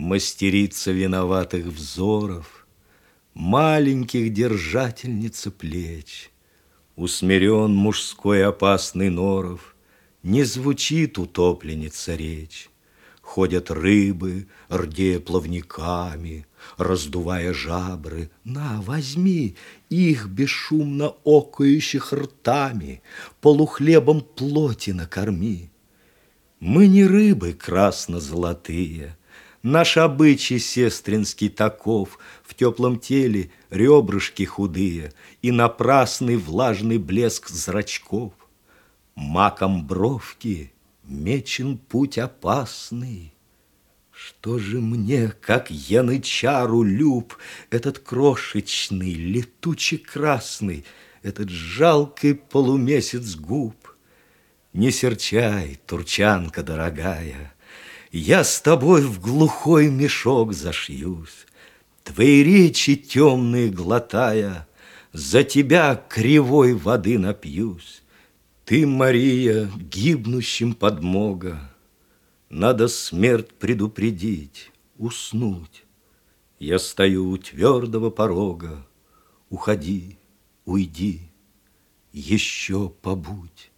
Мастерица виноватых взоров, Маленьких держательница плеч, Усмирен мужской опасный норов, Не звучит утопленница речь. Ходят рыбы, рдея плавниками, Раздувая жабры. На, возьми их бесшумно окающих ртами, Полухлебом плоти накорми. Мы не рыбы красно-золотые, Наш обычай сестринский таков, В теплом теле ребрышки худые И напрасный влажный блеск зрачков. Маком бровки мечен путь опасный. Что же мне, как янычару, люб Этот крошечный, летучий красный, Этот жалкий полумесяц губ? Не серчай, турчанка дорогая, я с тобой в глухой мешок зашьюсь, Твои речи темные глотая, За тебя кривой воды напьюсь. Ты, Мария, гибнущим подмога, Надо смерть предупредить, уснуть. Я стою у твердого порога, Уходи, уйди, еще побудь.